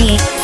しい